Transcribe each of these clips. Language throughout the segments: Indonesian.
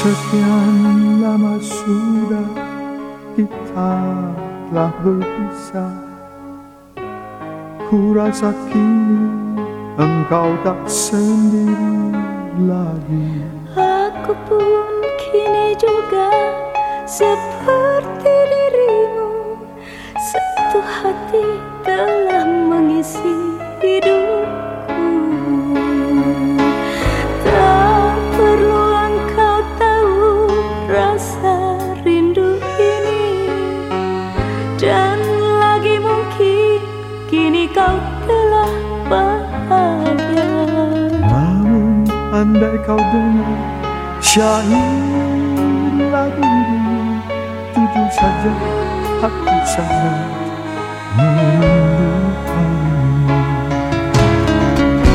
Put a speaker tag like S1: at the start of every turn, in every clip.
S1: Sekian lama sudah kita telah berpisah. Ku rasa kini engkau tak sendiri lagi.
S2: Aku pun kini juga seperti dirimu kau telah bahagia.
S1: Namun andai kau dengar syair lagu ini Jujur saja aku sangat merindukanmu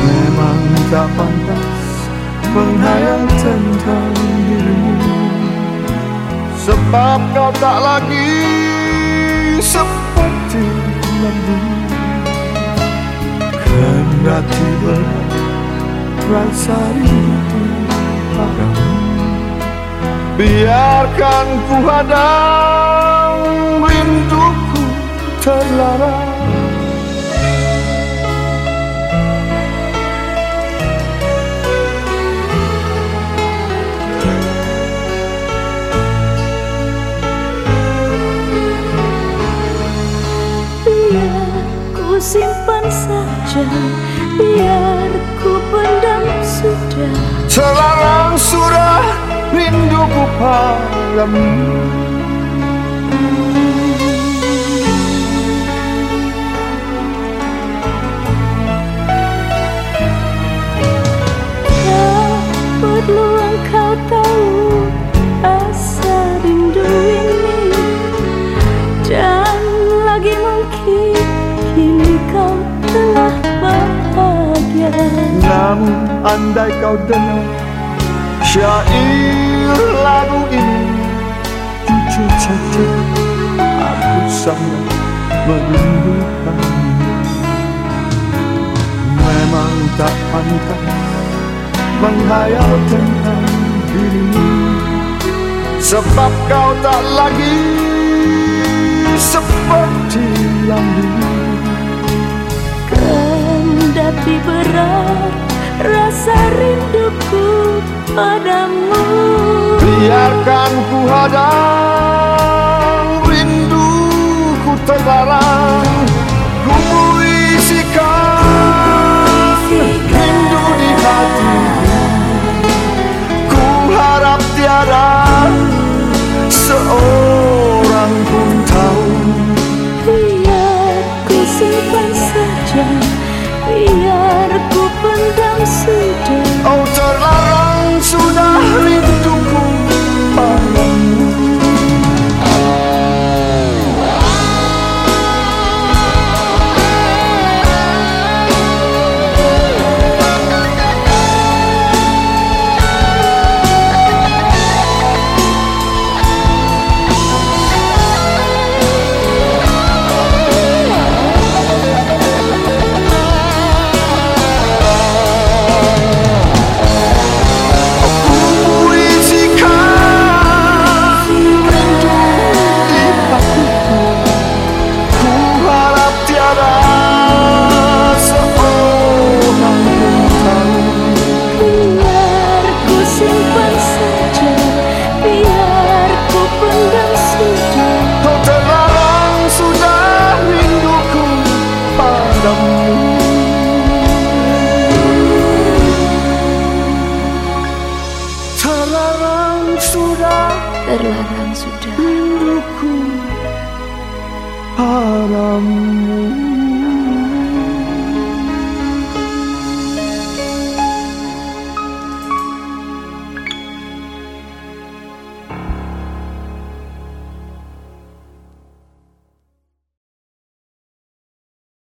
S1: Memang tak pantas menghayal tentang dirimu. Sebab kau tak lagi rasa rindu padamu Biarkan ku hadang rinduku terlarang.
S2: Biar ku simpan saja Biar tahu Asa rindu ini. Dan lagi mungkin Kini kau telah bahagia.
S1: Namun andai kau dengar syair lagu ini Jujur saja aku sangat merindukanmu Memang tak pantas tentang dirimu Sebab kau tak lagi
S2: padamu.
S1: Biarkan ku hadang rinduku terlarang
S2: Terlarang sudah.
S1: Rinduku padamu